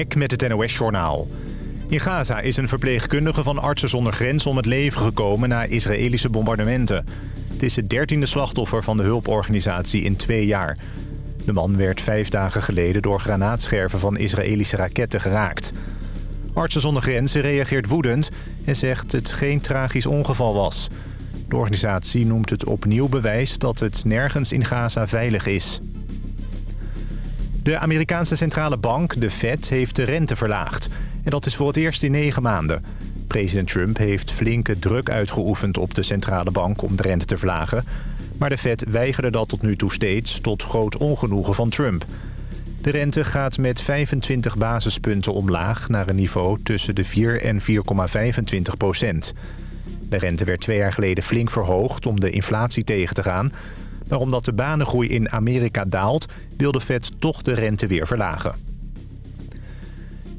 Ek met het NOS-journaal. In Gaza is een verpleegkundige van Artsen zonder Grens om het leven gekomen na Israëlische bombardementen. Het is het dertiende slachtoffer van de hulporganisatie in twee jaar. De man werd vijf dagen geleden door granaatscherven van Israëlische raketten geraakt. Artsen zonder Grenzen reageert woedend en zegt het geen tragisch ongeval was. De organisatie noemt het opnieuw bewijs dat het nergens in Gaza veilig is. De Amerikaanse centrale bank, de Fed, heeft de rente verlaagd. En dat is voor het eerst in negen maanden. President Trump heeft flinke druk uitgeoefend op de centrale bank om de rente te verlagen. Maar de Fed weigerde dat tot nu toe steeds, tot groot ongenoegen van Trump. De rente gaat met 25 basispunten omlaag naar een niveau tussen de 4 en 4,25 procent. De rente werd twee jaar geleden flink verhoogd om de inflatie tegen te gaan... Maar omdat de banengroei in Amerika daalt... wil de Fed toch de rente weer verlagen.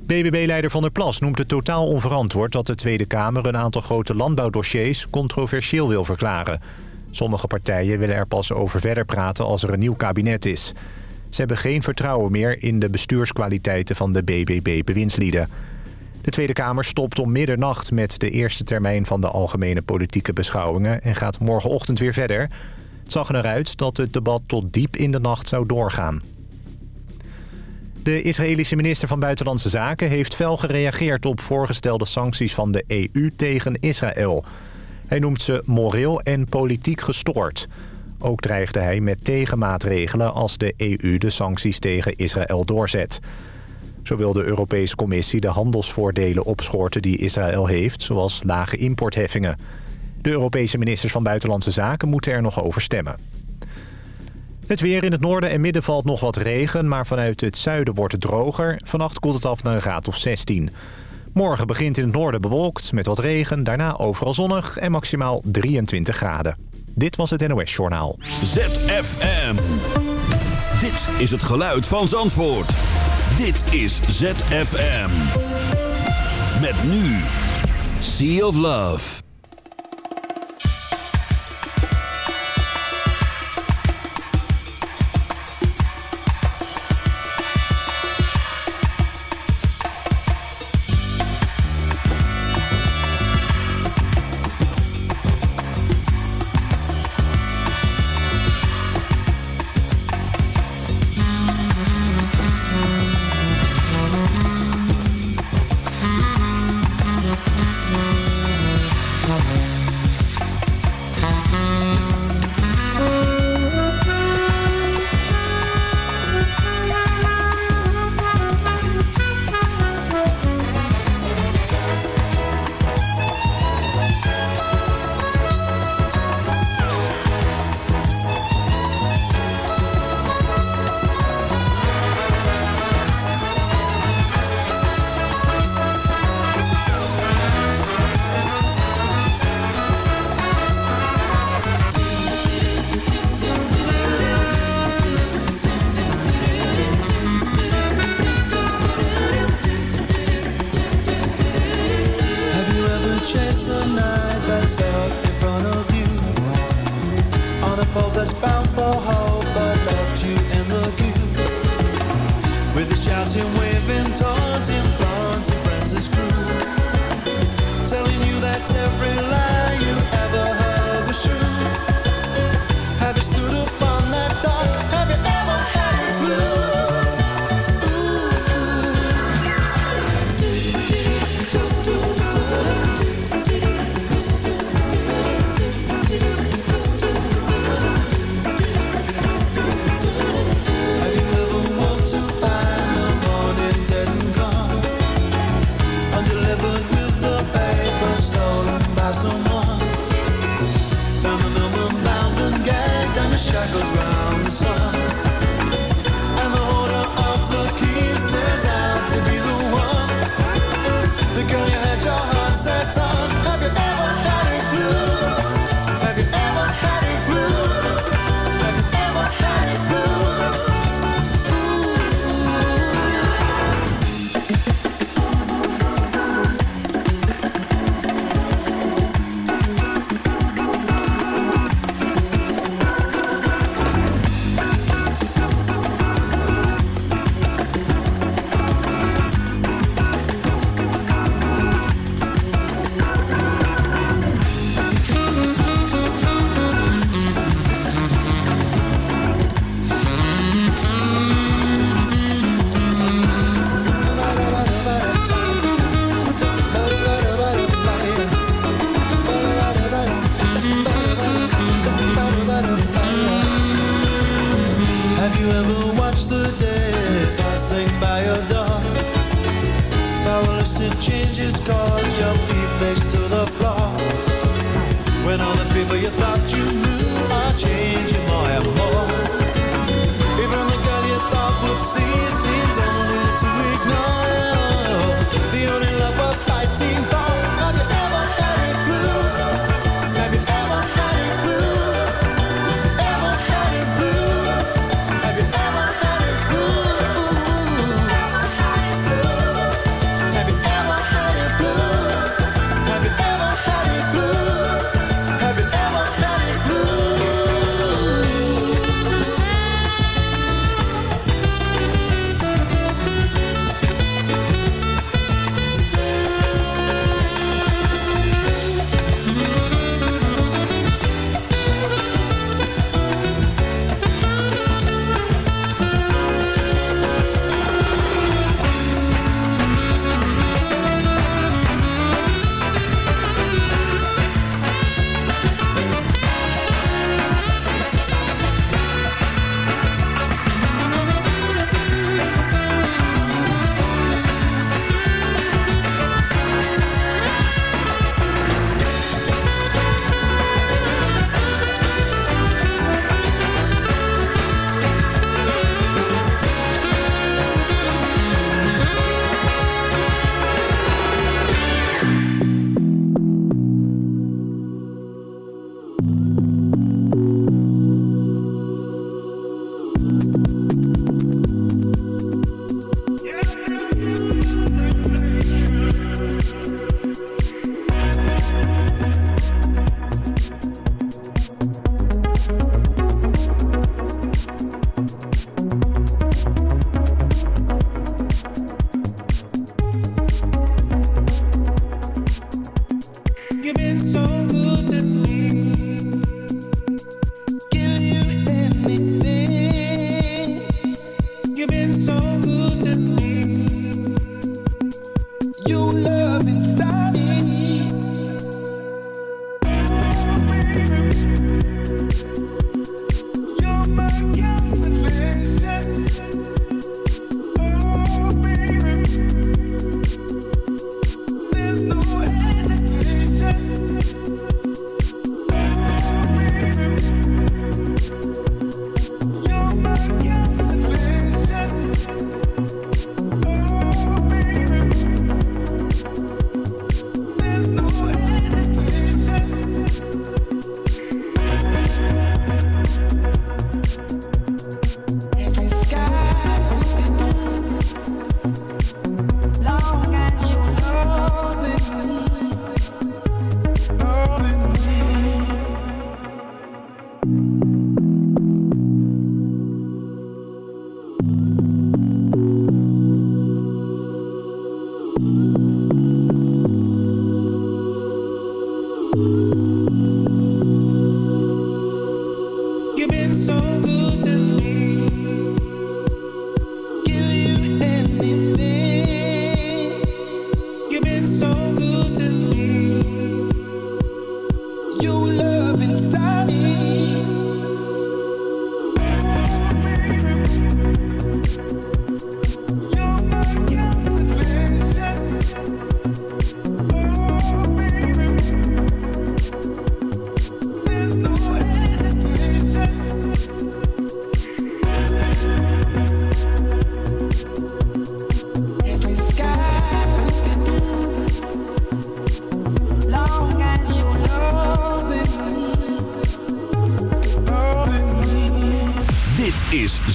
BBB-leider Van der Plas noemt het totaal onverantwoord... dat de Tweede Kamer een aantal grote landbouwdossiers controversieel wil verklaren. Sommige partijen willen er pas over verder praten als er een nieuw kabinet is. Ze hebben geen vertrouwen meer in de bestuurskwaliteiten van de BBB-bewindslieden. De Tweede Kamer stopt om middernacht met de eerste termijn van de algemene politieke beschouwingen... en gaat morgenochtend weer verder... Het zag er uit dat het debat tot diep in de nacht zou doorgaan. De Israëlische minister van Buitenlandse Zaken heeft fel gereageerd op voorgestelde sancties van de EU tegen Israël. Hij noemt ze moreel en politiek gestoord. Ook dreigde hij met tegenmaatregelen als de EU de sancties tegen Israël doorzet. Zo wil de Europese Commissie de handelsvoordelen opschorten die Israël heeft, zoals lage importheffingen. De Europese ministers van Buitenlandse Zaken moeten er nog over stemmen. Het weer in het noorden en midden valt nog wat regen... maar vanuit het zuiden wordt het droger. Vannacht koelt het af naar een graad of 16. Morgen begint in het noorden bewolkt met wat regen... daarna overal zonnig en maximaal 23 graden. Dit was het NOS Journaal. ZFM. Dit is het geluid van Zandvoort. Dit is ZFM. Met nu. Sea of Love.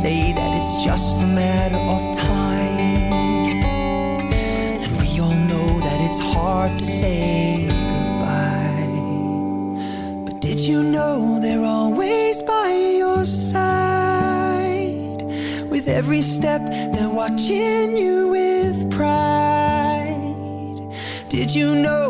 say that it's just a matter of time. And we all know that it's hard to say goodbye. But did you know they're always by your side? With every step, they're watching you with pride. Did you know?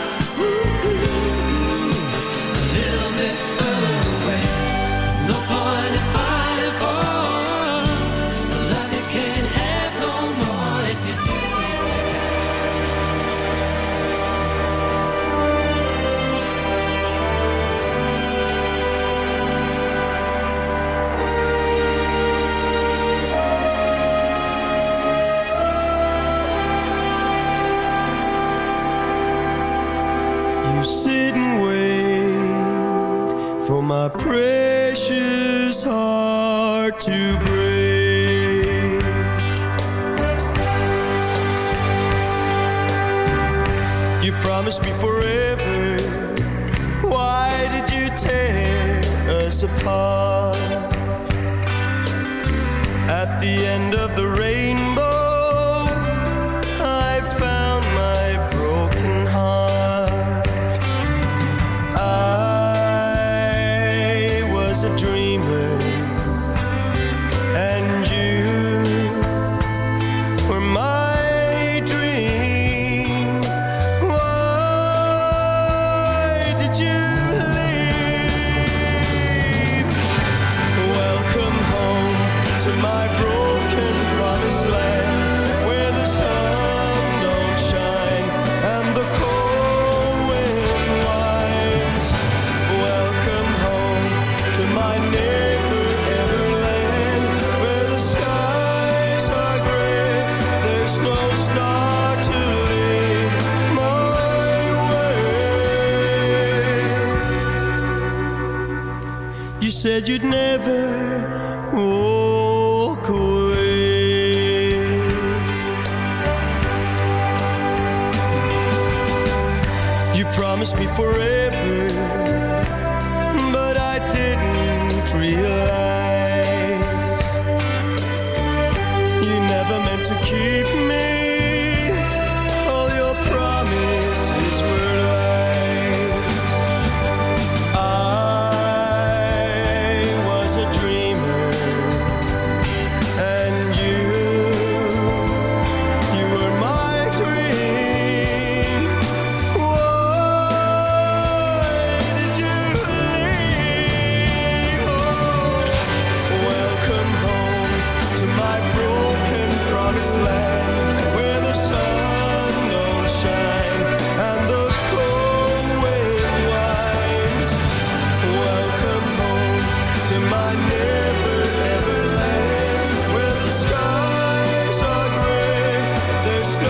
to breathe. Said you'd never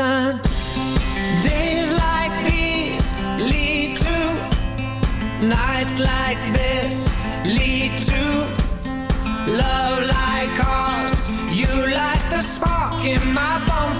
Turn. Days like these lead to nights like this lead to love like ours. You light the spark in my bonfire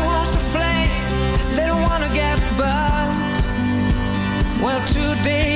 Well, today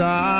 gets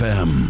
ZFM.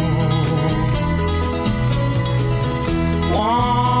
want.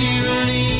she running?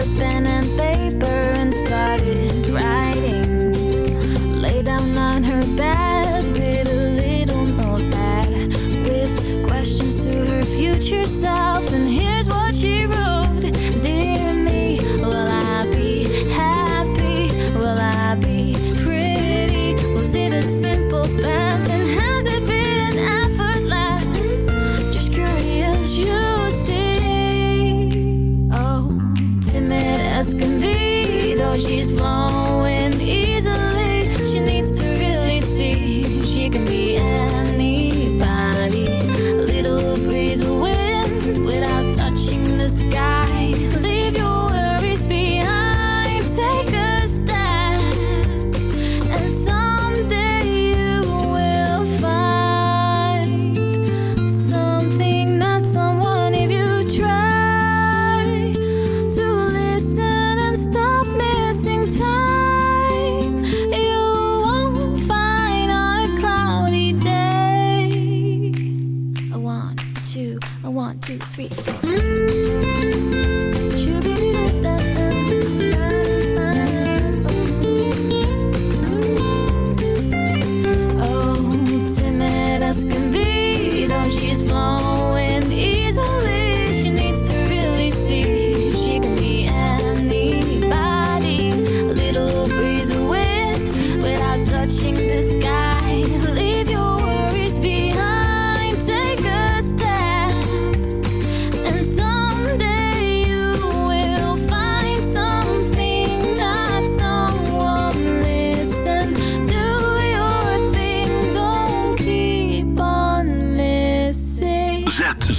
slipping and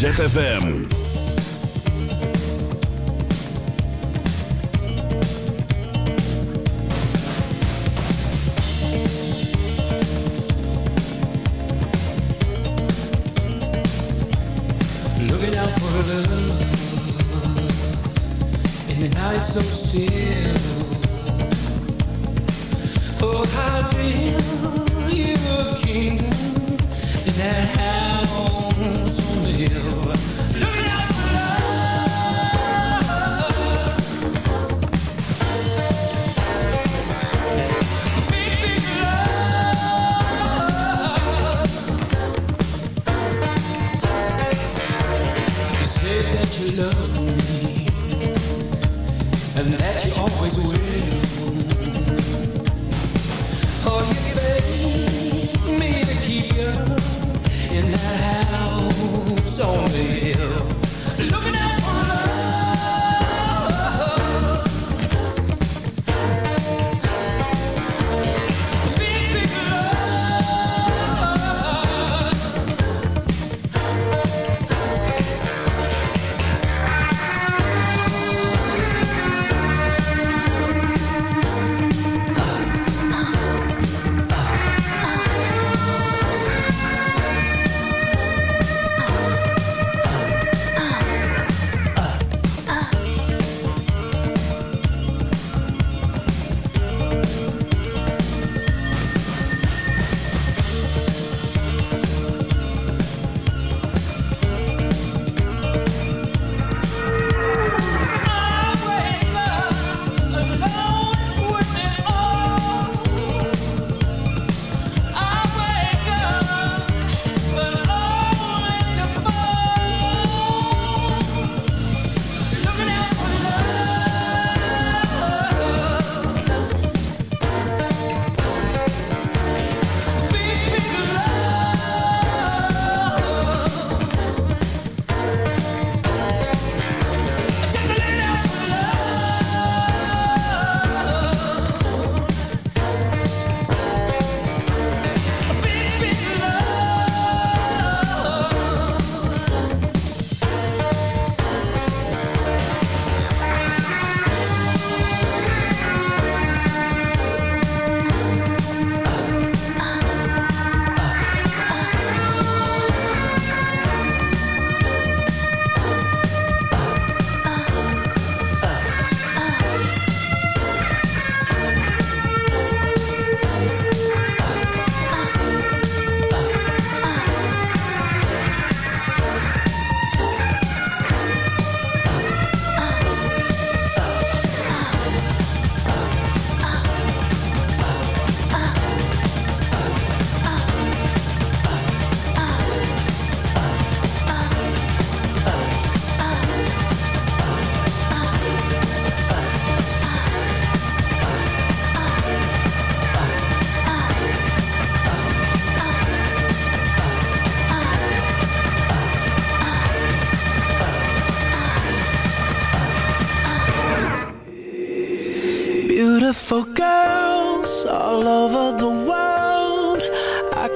ZFM.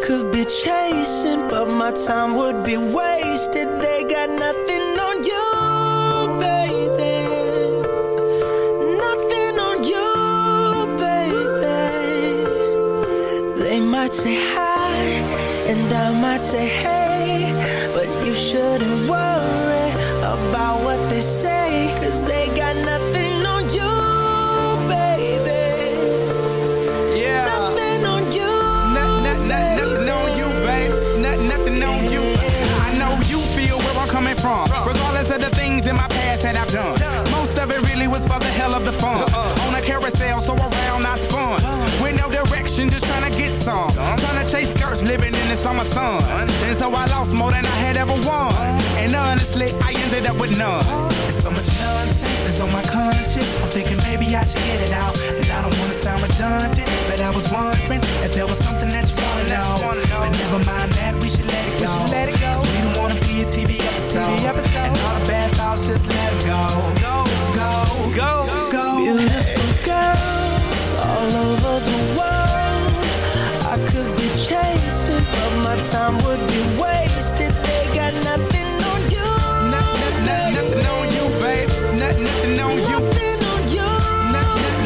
Could be chasing, but my time would be wasted. They got nothing on you, baby. Nothing on you, baby. They might say hi, and I might say hey, done. Most of it really was for the hell of the fun. Uh-uh. On a carousel, so around I spun. With no direction, just trying to get some. Trying to chase skirts, living in the summer sun. And so I lost more than I had ever won. And honestly, I ended up with none. There's so much nonsense is on my conscience. I'm thinking maybe I should get it out. And I don't wanna sound redundant, but I was wondering if there was something that you wanna know. But never mind that, we should let it go. Let it go. We don't be a TV episode. And all the bad thoughts, just let go. Go, go, go, go. Beautiful girls all over the world. I could be chasing, but my time would be wasted. They got nothing on you. Nothing on you, babe. Nothing on you. Nothing on you.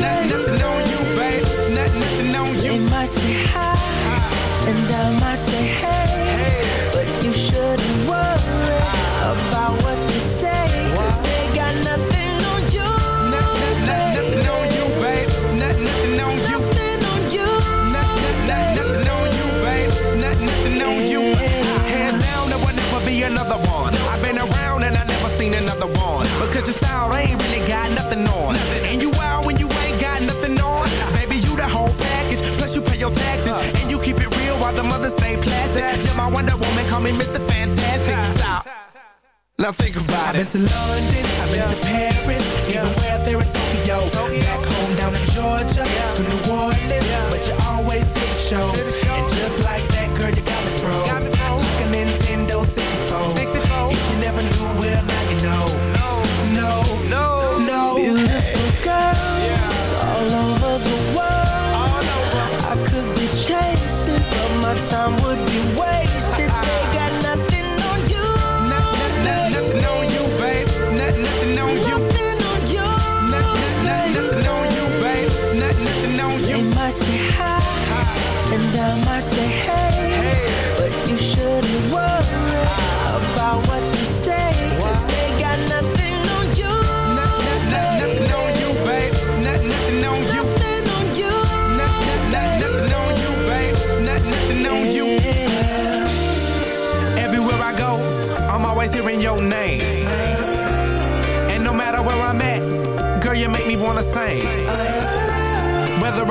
Nothing on you, babe. Nothing on you. They might say hi, and I might say hey, but you shouldn't worry about Now think about it. I've been to London, I've been to Paris, even where there in Tokyo. Back home down in Georgia, to New Orleans, but you always did the show. And just like that, girl, you got me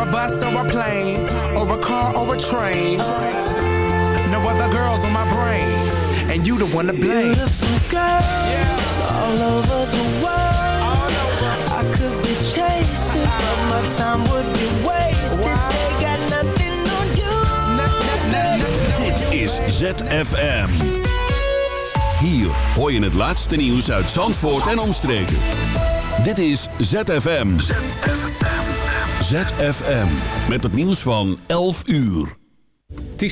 a bus or a plane, or a car or a train. No other girls on my brain, and you the one to blame. Beautiful girls all over the world. I could be chasing, but my time would be wasted. They got nothing on you. Dit is ZFM. Hier hoor je het laatste nieuws uit Zandvoort en omstreken. Dit is ZFM. ZFM. Met het nieuws van 11 uur. Van